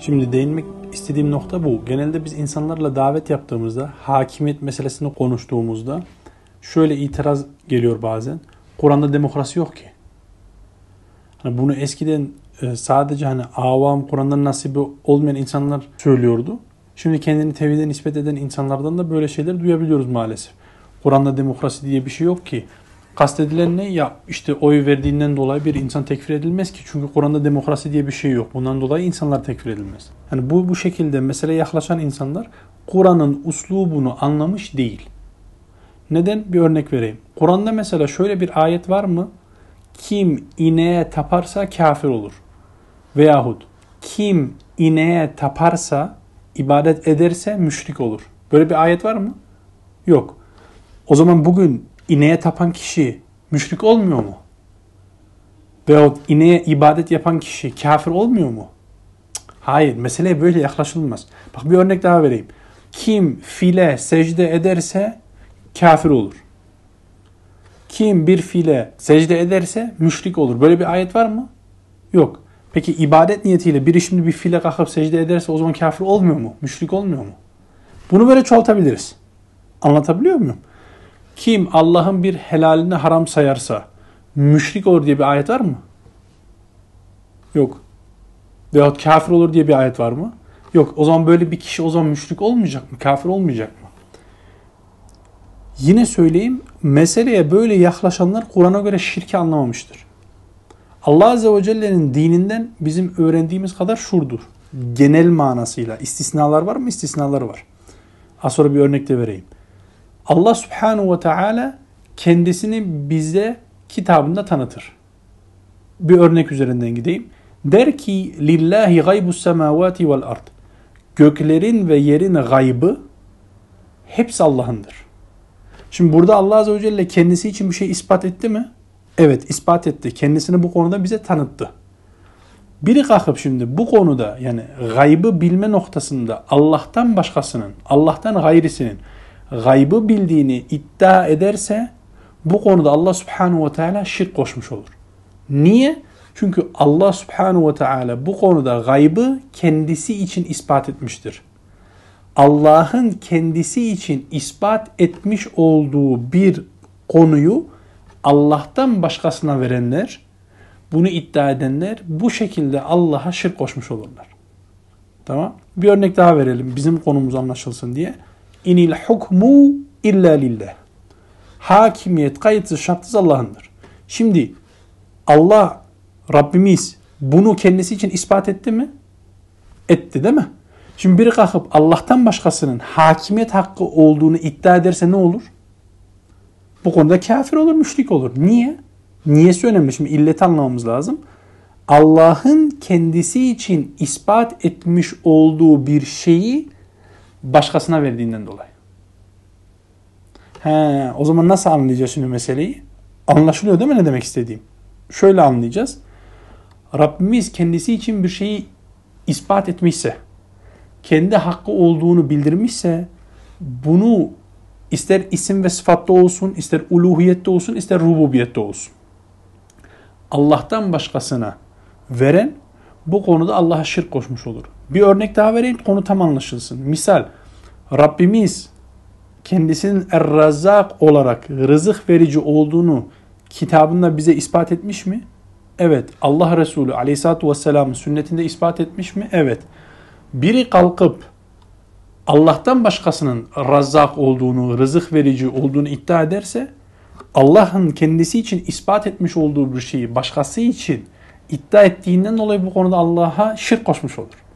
Şimdi değinmek istediğim nokta bu. Genelde biz insanlarla davet yaptığımızda, hakimiyet meselesini konuştuğumuzda şöyle itiraz geliyor bazen. Kur'an'da demokrasi yok ki. Hani bunu eskiden e, sadece hani avam Kur'an'dan nasibi olmayan insanlar söylüyordu. Şimdi kendini tevhide nispet eden insanlardan da böyle şeyler duyabiliyoruz maalesef. Kur'an'da demokrasi diye bir şey yok ki. Kastedilen ne? Ya işte oy verdiğinden dolayı bir insan tekfir edilmez ki. Çünkü Kur'an'da demokrasi diye bir şey yok. Bundan dolayı insanlar tekfir edilmez. Yani bu bu şekilde meseleye yaklaşan insanlar Kur'an'ın uslubunu anlamış değil. Neden? Bir örnek vereyim. Kur'an'da mesela şöyle bir ayet var mı? Kim ineğe taparsa kafir olur. Veyahut kim ineğe taparsa, ibadet ederse müşrik olur. Böyle bir ayet var mı? Yok. O zaman bugün ineğe tapan kişi müşrik olmuyor mu? Veyahut ineğe ibadet yapan kişi kafir olmuyor mu? Hayır, meseleye böyle yaklaşılmaz. Bak bir örnek daha vereyim. Kim file secde ederse kafir olur. Kim bir file secde ederse müşrik olur. Böyle bir ayet var mı? Yok. Peki ibadet niyetiyle biri şimdi bir file kalkıp secde ederse o zaman kafir olmuyor mu? Müşrik olmuyor mu? Bunu böyle çoğaltabiliriz. Anlatabiliyor muyum? Kim Allah'ın bir helalini haram sayarsa müşrik olur diye bir ayet var mı? Yok. Veyahut kafir olur diye bir ayet var mı? Yok. O zaman böyle bir kişi o zaman müşrik olmayacak mı? Kafir olmayacak mı? Yine söyleyeyim, meseleye böyle yaklaşanlar Kur'an'a göre şirki anlamamıştır. Allah Azze ve Celle'nin dininden bizim öğrendiğimiz kadar şurdur. Genel manasıyla. istisnalar var mı? İstisnalar var. Az sonra bir örnek de vereyim. Allah Subhanahu ve Teala kendisini bize kitabında tanıtır. Bir örnek üzerinden gideyim. Der ki lillahi gaybus semavati vel ard. Göklerin ve yerin gaybı hepsi Allah'ındır. Şimdi burada Allah Azze ve Celle kendisi için bir şey ispat etti mi? Evet ispat etti. Kendisini bu konuda bize tanıttı. Biri kalkıp şimdi bu konuda yani gaybı bilme noktasında Allah'tan başkasının, Allah'tan gayrisinin gaybı bildiğini iddia ederse bu konuda Allah subhanahu ve teala şirk koşmuş olur. Niye? Çünkü Allah subhanahu ve teala bu konuda gaybı kendisi için ispat etmiştir. Allah'ın kendisi için ispat etmiş olduğu bir konuyu Allah'tan başkasına verenler, bunu iddia edenler bu şekilde Allah'a şirk koşmuş olurlar. Tamam? Bir örnek daha verelim bizim konumuz anlaşılsın diye. İnil hukmu illa lillah. Hakimiyet kayıtsız şartsız Allah'ındır. Şimdi Allah Rabbimiz bunu kendisi için ispat etti mi? Etti değil mi? Şimdi biri kalkıp Allah'tan başkasının hakimiyet hakkı olduğunu iddia ederse ne olur? Bu konuda kafir olur, müşrik olur. Niye? Niyesi önemli. Şimdi illeti anlamamız lazım. Allah'ın kendisi için ispat etmiş olduğu bir şeyi başkasına verdiğinden dolayı. He, o zaman nasıl anlayacağız şimdi meseleyi? Anlaşılıyor değil mi ne demek istediğim? Şöyle anlayacağız. Rabbimiz kendisi için bir şeyi ispat etmişse, kendi hakkı olduğunu bildirmişse, bunu ister isim ve sıfatta olsun, ister uluhiyette olsun, ister rububiyette olsun. Allah'tan başkasına veren bu konuda Allah'a şirk koşmuş olur. Bir örnek daha vereyim konu tam anlaşılsın. Misal Rabbimiz kendisinin Er-Razzak olarak rızık verici olduğunu kitabında bize ispat etmiş mi? Evet. Allah Resulü Aleyhisselatü Vesselam'ın sünnetinde ispat etmiş mi? Evet. Biri kalkıp Allah'tan başkasının Razzak olduğunu, rızık verici olduğunu iddia ederse Allah'ın kendisi için ispat etmiş olduğu bir şeyi başkası için iddia ettiğinden dolayı bu konuda Allah'a şirk koşmuş olur.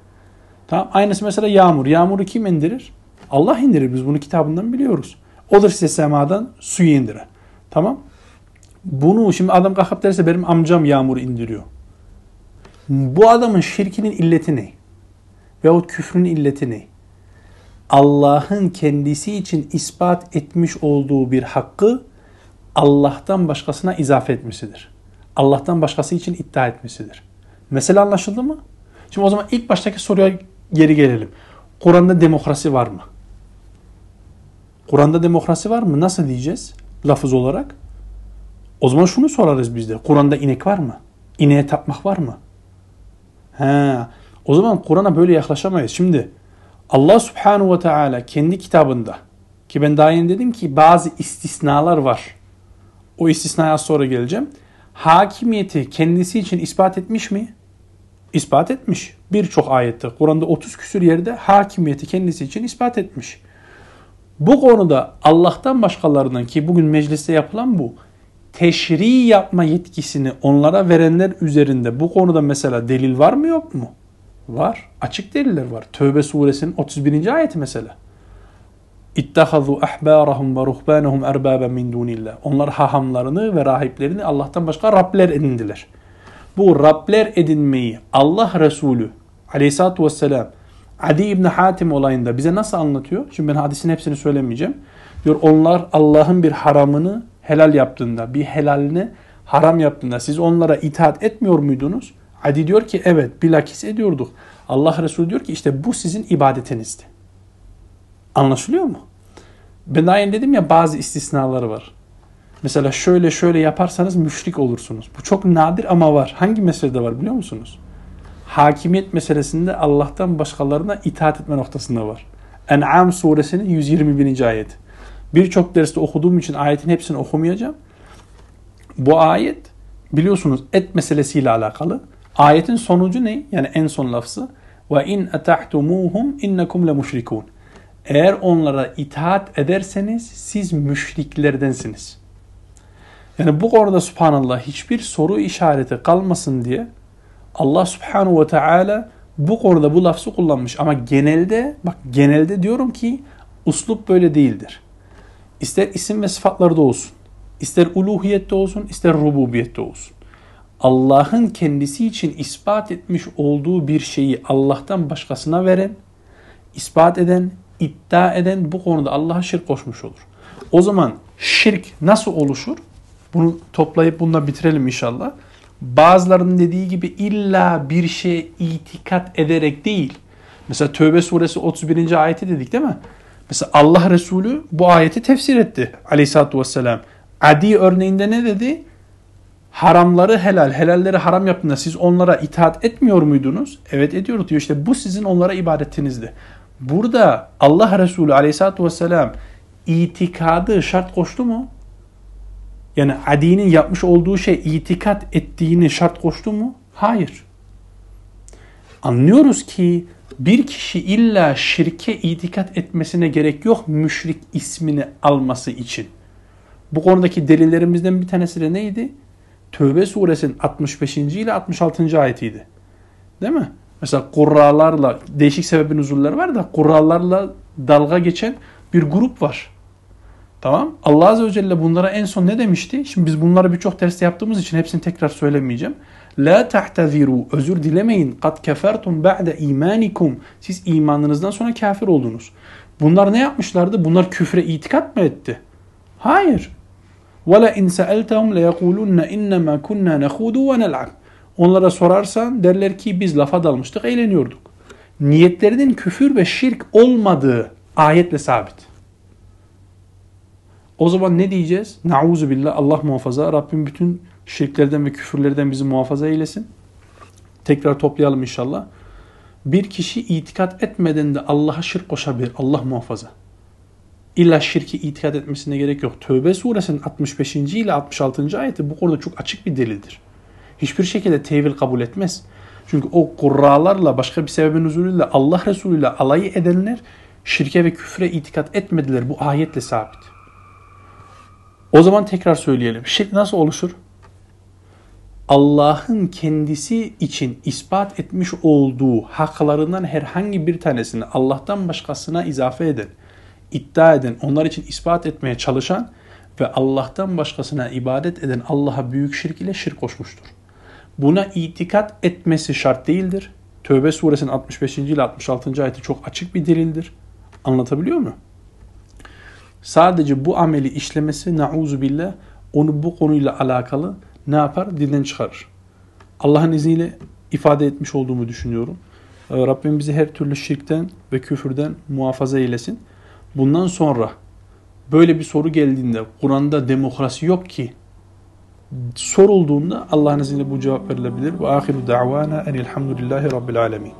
Tamam. Aynısı mesela yağmur. Yağmuru kim indirir? Allah indirir. Biz bunu kitabından biliyoruz. Odur size semadan suyu indiren. Tamam. Bunu şimdi adam kalkıp derse benim amcam yağmuru indiriyor. Bu adamın şirkinin illeti ne? Veyahut küfrün illeti ne? Allah'ın kendisi için ispat etmiş olduğu bir hakkı Allah'tan başkasına izafe etmesidir. Allah'tan başkası için iddia etmesidir. Mesele anlaşıldı mı? Şimdi o zaman ilk baştaki soruya geri gelelim. Kur'an'da demokrasi var mı? Kur'an'da demokrasi var mı? Nasıl diyeceğiz lafız olarak? O zaman şunu sorarız biz de. Kur'an'da inek var mı? İneğe tapmak var mı? He. O zaman Kur'an'a böyle yaklaşamayız. Şimdi Allah Subhanahu ve Teala kendi kitabında ki ben daha yeni dedim ki bazı istisnalar var. O istisnaya sonra geleceğim. Hakimiyeti kendisi için ispat etmiş mi? İspat etmiş. Birçok ayette Kur'an'da 30 küsür yerde hakimiyeti kendisi için ispat etmiş. Bu konuda Allah'tan başkalarından ki bugün mecliste yapılan bu teşri yapma yetkisini onlara verenler üzerinde bu konuda mesela delil var mı yok mu? Var. Açık deliller var. Tövbe suresinin 31. ayeti mesela. İttahazu ahbarahum ve ruhbanahum erbaben min dunillah. Onlar hahamlarını ve rahiplerini Allah'tan başka Rabler edindiler. Bu Rabler edinmeyi Allah Resulü aleyhissalatü vesselam Adi İbni Hatim olayında bize nasıl anlatıyor? Şimdi ben hadisin hepsini söylemeyeceğim. Diyor onlar Allah'ın bir haramını helal yaptığında, bir helalini haram yaptığında siz onlara itaat etmiyor muydunuz? Adi diyor ki evet bilakis ediyorduk. Allah Resulü diyor ki işte bu sizin ibadetinizdi. Anlaşılıyor mu? Ben daha dedim ya bazı istisnaları var. Mesela şöyle şöyle yaparsanız müşrik olursunuz. Bu çok nadir ama var. Hangi meselede var biliyor musunuz? Hakimiyet meselesinde Allah'tan başkalarına itaat etme noktasında var. En'am suresinin 121. ayet. Birçok derste okuduğum için ayetin hepsini okumayacağım. Bu ayet biliyorsunuz et meselesiyle alakalı. Ayetin sonucu ne? Yani en son lafzı. Ve in atahtumuhum innakum la müşrikun. Eğer onlara itaat ederseniz siz müşriklerdensiniz. Yani bu konuda subhanallah hiçbir soru işareti kalmasın diye Allah subhanahu ve teala bu konuda bu lafzı kullanmış. Ama genelde bak genelde diyorum ki uslup böyle değildir. İster isim ve sıfatlarda olsun, ister uluhiyette olsun, ister rububiyette olsun. Allah'ın kendisi için ispat etmiş olduğu bir şeyi Allah'tan başkasına veren, ispat eden, iddia eden bu konuda Allah'a şirk koşmuş olur. O zaman şirk nasıl oluşur? Bunu toplayıp bununla bitirelim inşallah. Bazılarının dediği gibi illa bir şeye itikat ederek değil. Mesela Tövbe suresi 31. ayeti dedik değil mi? Mesela Allah Resulü bu ayeti tefsir etti aleyhissalatü vesselam. Adi örneğinde ne dedi? Haramları helal, helalleri haram yaptığında siz onlara itaat etmiyor muydunuz? Evet ediyoruz diyor. İşte bu sizin onlara ibadetinizdi. Burada Allah Resulü aleyhissalatü vesselam itikadı şart koştu mu? Yani Adi'nin yapmış olduğu şey itikat ettiğini şart koştu mu? Hayır. Anlıyoruz ki bir kişi illa şirke itikat etmesine gerek yok müşrik ismini alması için. Bu konudaki delillerimizden bir tanesi de neydi? Tövbe suresinin 65. ile 66. ayetiydi. Değil mi? Mesela kurralarla değişik sebebin uzunlar var da kurralarla dalga geçen bir grup var. Tamam. Allah Azze ve Celle bunlara en son ne demişti? Şimdi biz bunları birçok derste yaptığımız için hepsini tekrar söylemeyeceğim. La tahteziru özür dilemeyin. Kat kefertum ba'de imanikum. Siz imanınızdan sonra kafir oldunuz. Bunlar ne yapmışlardı? Bunlar küfre itikat mı etti? Hayır. وَلَا اِنْ سَأَلْتَهُمْ لَيَقُولُنَّ اِنَّمَا كُنَّا نَخُودُ وَنَلْعَبُ Onlara sorarsan derler ki biz lafa dalmıştık, eğleniyorduk. Niyetlerinin küfür ve şirk olmadığı ayetle sabit. O zaman ne diyeceğiz? Nauzu billah Allah muhafaza. Rabbim bütün şirklerden ve küfürlerden bizi muhafaza eylesin. Tekrar toplayalım inşallah. Bir kişi itikat etmeden de Allah'a şirk koşabilir. Allah muhafaza. İlla şirki itikat etmesine gerek yok. Tövbe suresinin 65. ile 66. ayeti bu konuda çok açık bir delildir. Hiçbir şekilde tevil kabul etmez. Çünkü o kurralarla başka bir sebebin huzuruyla Allah Resulü ile alayı edenler şirke ve küfre itikat etmediler. Bu ayetle sabit. O zaman tekrar söyleyelim. Şirk nasıl oluşur? Allah'ın kendisi için ispat etmiş olduğu haklarından herhangi bir tanesini Allah'tan başkasına izafe eden, iddia eden, onlar için ispat etmeye çalışan ve Allah'tan başkasına ibadet eden Allah'a büyük şirk ile şirk koşmuştur. Buna itikat etmesi şart değildir. Tövbe suresinin 65. ile 66. ayeti çok açık bir delildir. Anlatabiliyor mu? Sadece bu ameli işlemesi nauzu billah onu bu konuyla alakalı ne yapar? Dilden çıkarır. Allah'ın izniyle ifade etmiş olduğumu düşünüyorum. Ee, Rabbim bizi her türlü şirkten ve küfürden muhafaza eylesin. Bundan sonra böyle bir soru geldiğinde Kur'an'da demokrasi yok ki sorulduğunda Allah'ın izniyle bu cevap verilebilir. Ve ahiru da'vana enilhamdülillahi rabbil alemin.